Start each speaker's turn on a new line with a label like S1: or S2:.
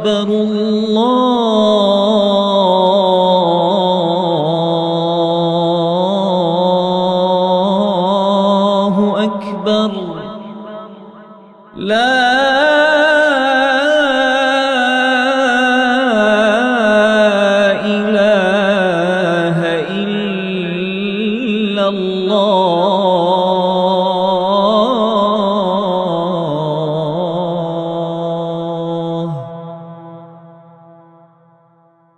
S1: أكبر الله.